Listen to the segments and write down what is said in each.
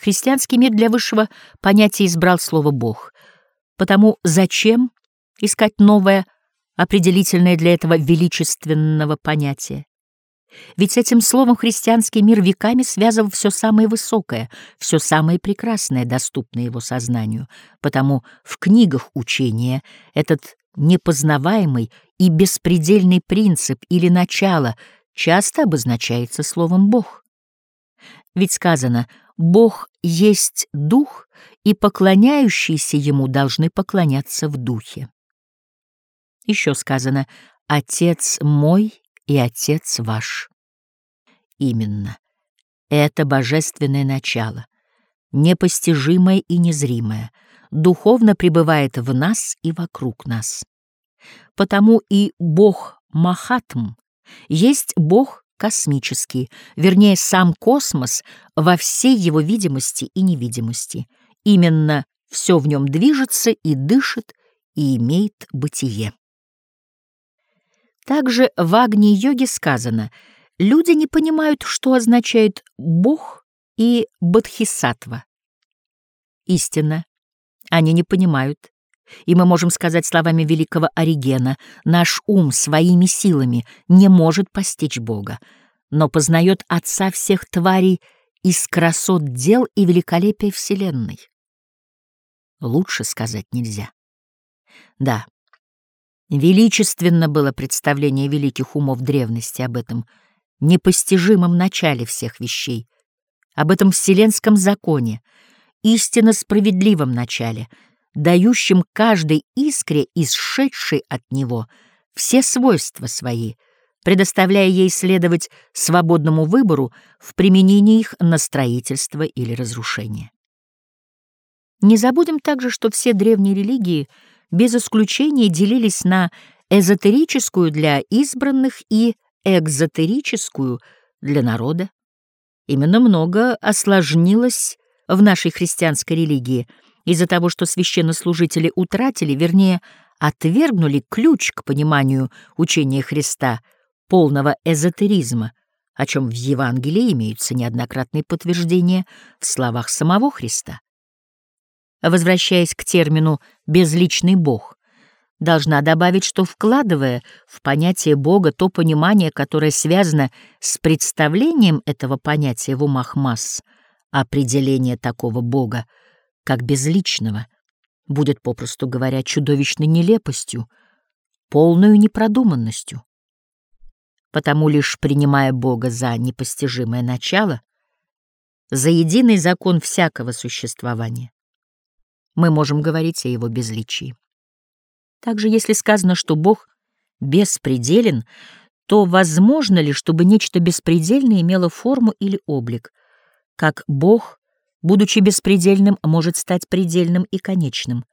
Христианский мир для высшего понятия избрал слово «Бог». Потому зачем искать новое, определительное для этого величественного понятия? Ведь с этим словом христианский мир веками связывал все самое высокое, все самое прекрасное, доступное его сознанию. Потому в книгах учения этот непознаваемый и беспредельный принцип или начало часто обозначается словом «Бог». Ведь сказано «Бог есть Дух, и поклоняющиеся Ему должны поклоняться в Духе». Еще сказано «Отец мой и Отец ваш». Именно. Это божественное начало, непостижимое и незримое, духовно пребывает в нас и вокруг нас. Потому и Бог Махатм есть Бог космический, вернее, сам космос во всей его видимости и невидимости. Именно все в нем движется и дышит, и имеет бытие. Также в Агни-йоге сказано, люди не понимают, что означает «бог» и «бодхисаттва». Истинно, они не понимают, и мы можем сказать словами великого Оригена, наш ум своими силами не может постичь Бога, но познает Отца всех тварей из красот дел и великолепия Вселенной. Лучше сказать нельзя. Да, величественно было представление великих умов древности об этом непостижимом начале всех вещей, об этом вселенском законе, истинно справедливом начале — дающим каждой искре, исшедшей от него, все свойства свои, предоставляя ей следовать свободному выбору в применении их на строительство или разрушение. Не забудем также, что все древние религии без исключения делились на эзотерическую для избранных и экзотерическую для народа. Именно много осложнилось в нашей христианской религии — из-за того, что священнослужители утратили, вернее, отвергнули ключ к пониманию учения Христа, полного эзотеризма, о чем в Евангелии имеются неоднократные подтверждения в словах самого Христа. Возвращаясь к термину «безличный Бог», должна добавить, что вкладывая в понятие Бога то понимание, которое связано с представлением этого понятия в умах масс, определение такого Бога — как безличного, будет, попросту говоря, чудовищной нелепостью, полную непродуманностью. Потому лишь принимая Бога за непостижимое начало, за единый закон всякого существования, мы можем говорить о его безличии. Также, если сказано, что Бог беспределен, то возможно ли, чтобы нечто беспредельное имело форму или облик, как Бог будучи беспредельным, может стать предельным и конечным.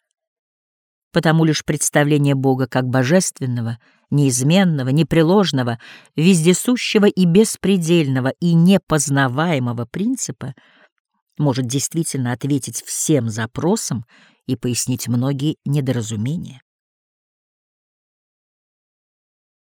Потому лишь представление Бога как божественного, неизменного, непреложного, вездесущего и беспредельного и непознаваемого принципа может действительно ответить всем запросам и пояснить многие недоразумения.